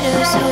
We're shadows.